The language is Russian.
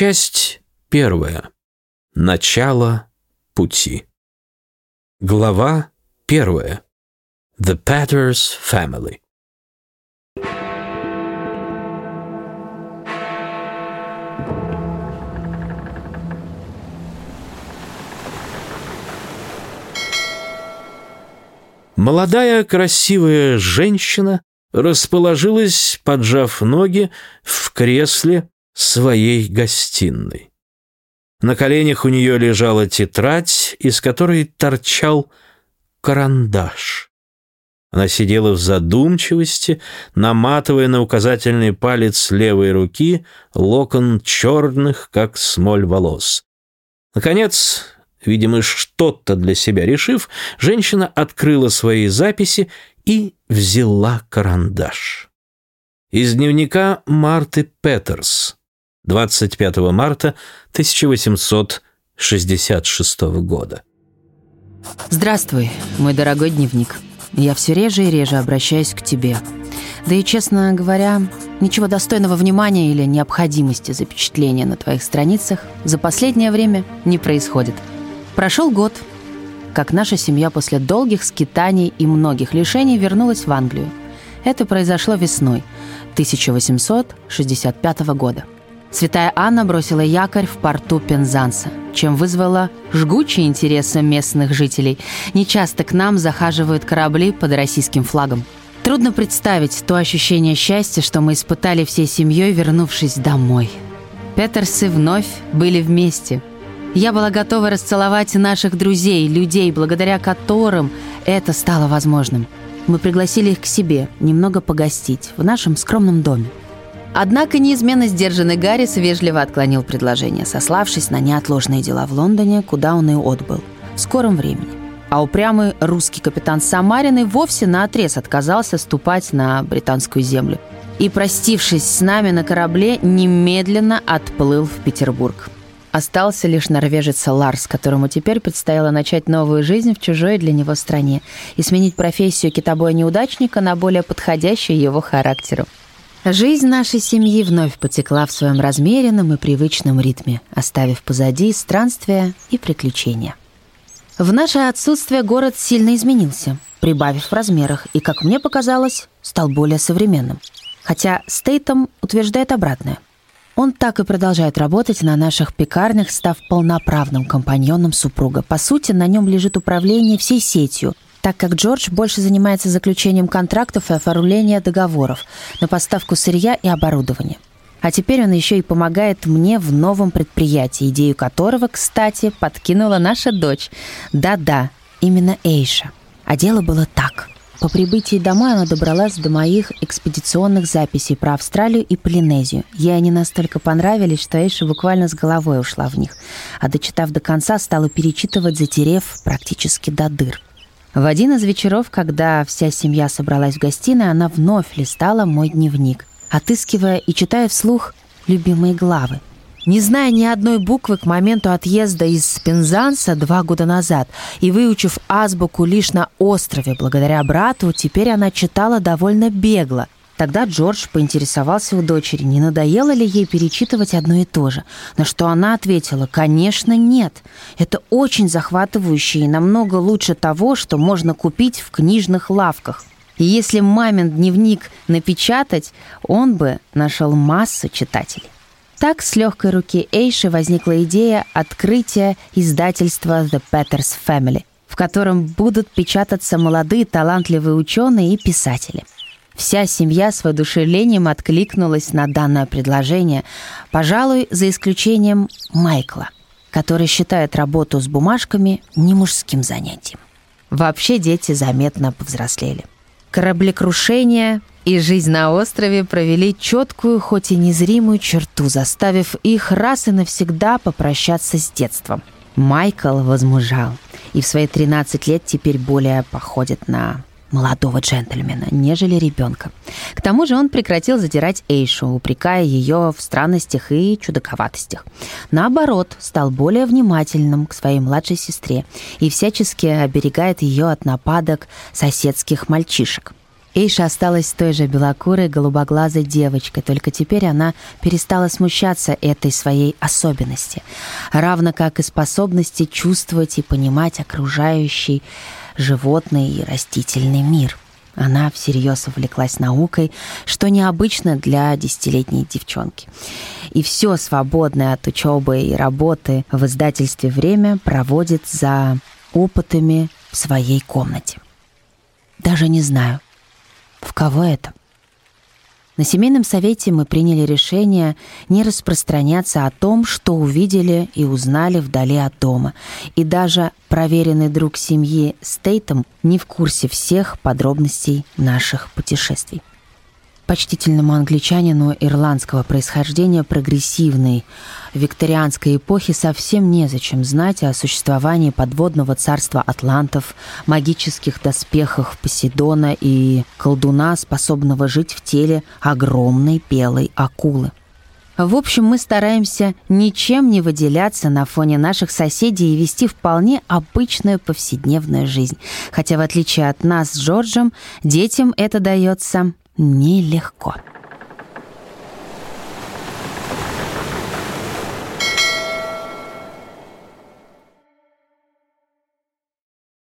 Часть первая. Начало пути. Глава первая. The Patters Family. Молодая красивая женщина расположилась, поджав ноги, в кресле своей гостиной. На коленях у нее лежала тетрадь, из которой торчал карандаш. Она сидела в задумчивости, наматывая на указательный палец левой руки локон черных, как смоль волос. Наконец, видимо, что-то для себя решив, женщина открыла свои записи и взяла карандаш. Из дневника Марты Петерс, 25 марта 1866 года. Здравствуй, мой дорогой дневник. Я все реже и реже обращаюсь к тебе. Да и, честно говоря, ничего достойного внимания или необходимости запечатления на твоих страницах за последнее время не происходит. Прошел год, как наша семья после долгих скитаний и многих лишений вернулась в Англию. Это произошло весной 1865 года. Святая Анна бросила якорь в порту Пензанса, чем вызвала жгучие интересы местных жителей. Нечасто к нам захаживают корабли под российским флагом. Трудно представить то ощущение счастья, что мы испытали всей семьей, вернувшись домой. Петерсы вновь были вместе. Я была готова расцеловать наших друзей, людей, благодаря которым это стало возможным. Мы пригласили их к себе немного погостить в нашем скромном доме. Однако неизменно сдержанный Гаррис вежливо отклонил предложение, сославшись на неотложные дела в Лондоне, куда он и отбыл. В скором времени. А упрямый русский капитан Самарин и вовсе наотрез отказался ступать на британскую землю. И, простившись с нами на корабле, немедленно отплыл в Петербург. Остался лишь норвежец Ларс, которому теперь предстояло начать новую жизнь в чужой для него стране и сменить профессию китобоя-неудачника на более подходящую его характеру. Жизнь нашей семьи вновь потекла в своем размеренном и привычном ритме, оставив позади странствия и приключения. В наше отсутствие город сильно изменился, прибавив в размерах, и, как мне показалось, стал более современным. Хотя Стейтом утверждает обратное. Он так и продолжает работать на наших пекарнях, став полноправным компаньоном супруга. По сути, на нем лежит управление всей сетью – так как Джордж больше занимается заключением контрактов и оформлением договоров на поставку сырья и оборудования. А теперь он еще и помогает мне в новом предприятии, идею которого, кстати, подкинула наша дочь. Да-да, именно Эйша. А дело было так. По прибытии домой она добралась до моих экспедиционных записей про Австралию и Полинезию. Ей они настолько понравились, что Эйша буквально с головой ушла в них. А дочитав до конца, стала перечитывать, затерев практически до дыр. В один из вечеров, когда вся семья собралась в гостиной, она вновь листала мой дневник, отыскивая и читая вслух любимые главы. Не зная ни одной буквы к моменту отъезда из Пензанса два года назад и выучив азбуку лишь на острове благодаря брату, теперь она читала довольно бегло – Тогда Джордж поинтересовался у дочери, не надоело ли ей перечитывать одно и то же, на что она ответила, конечно, нет. Это очень захватывающе и намного лучше того, что можно купить в книжных лавках. И если мамин дневник напечатать, он бы нашел массу читателей. Так с легкой руки Эйши возникла идея открытия издательства The Peters Family, в котором будут печататься молодые талантливые ученые и писатели – Вся семья с воодушевлением откликнулась на данное предложение, пожалуй, за исключением Майкла, который считает работу с бумажками не мужским занятием. Вообще дети заметно повзрослели. Кораблекрушение и жизнь на острове провели четкую, хоть и незримую черту, заставив их раз и навсегда попрощаться с детством. Майкл возмужал и в свои 13 лет теперь более походит на молодого джентльмена, нежели ребенка. К тому же он прекратил задирать Эйшу, упрекая ее в странностях и чудаковатостях. Наоборот, стал более внимательным к своей младшей сестре и всячески оберегает ее от нападок соседских мальчишек. Эйша осталась той же белокурой, голубоглазой девочкой, только теперь она перестала смущаться этой своей особенности, равно как и способности чувствовать и понимать окружающий животный и растительный мир. Она всерьез увлеклась наукой, что необычно для десятилетней девчонки. И все свободное от учебы и работы в издательстве время проводит за опытами в своей комнате. Даже не знаю, в кого это? На семейном совете мы приняли решение не распространяться о том, что увидели и узнали вдали от дома. И даже проверенный друг семьи Стейтом не в курсе всех подробностей наших путешествий почтительному англичанину ирландского происхождения прогрессивной викторианской эпохи совсем незачем знать о существовании подводного царства атлантов, магических доспехах Посейдона и колдуна, способного жить в теле огромной белой акулы. В общем, мы стараемся ничем не выделяться на фоне наших соседей и вести вполне обычную повседневную жизнь. Хотя, в отличие от нас с Джорджем, детям это дается нелегко.